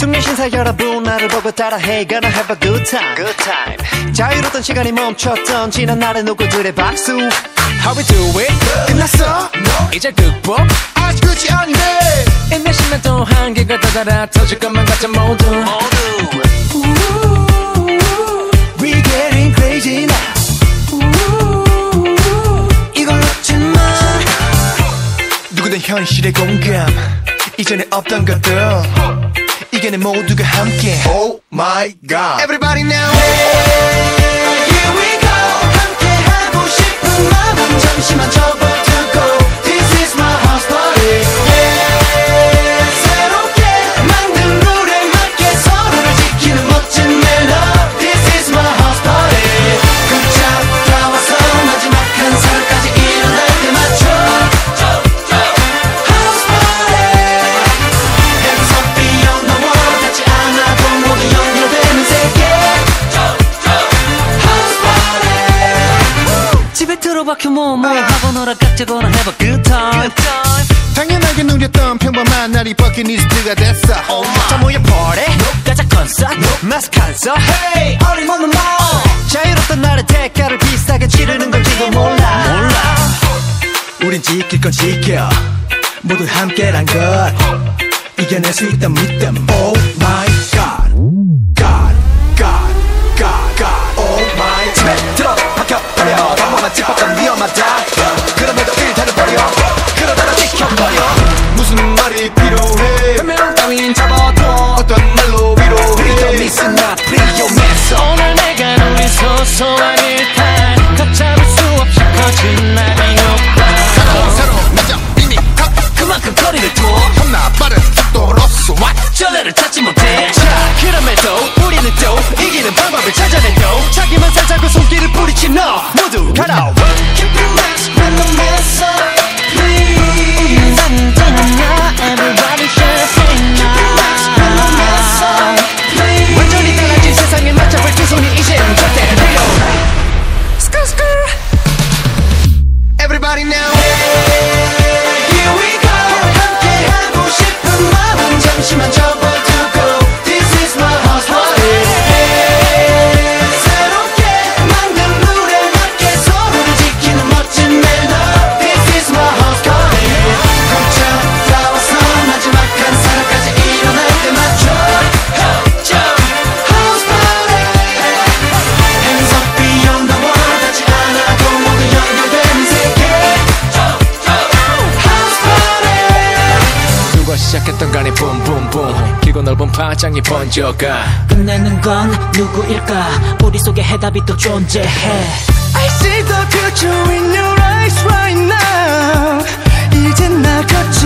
세상 여러분 나를 보고 따라해 Gonna have a good time, good time. 자유로웠던 시간이 멈췄던 지난 날의 누구들의 박수. How we do it? 끝났어? 이제 극복? 아직 끝이 아닌데. 인내심에 또 한계가 다다라 터질 것만 같아 모두. We getting crazy now. 이걸 놓지 마. 누구든 현실의 공감. 이전에 없던 것들 이겨내 모두가 함께 Oh my god Everybody now Hey, 집에 들어박혀 뭐뭐 놀아 깍지거나 have a good time. 당연하게 누렸던 평범한 날이 버킷리스트가 됐어. 자 모여 party. 가자 콘서트 마스크 한서 Hey 어림없는 말. 자유롭던 날의 대가를 비싸게 치르는 건지도 몰라. 몰라. 우린 지킬 건 지켜. 모두 함께란 것. 이겨낼 수 있다 믿음. Oh my don't mess up 오늘 내가 누린 소소한 시작했던 간에 붐붐붐. 길고 넓은 파장이 번져가 끝내는 건 누구일까? 우리 속에 해답이 또 존재해. I see the future in your eyes right now. 이젠 나 거침없이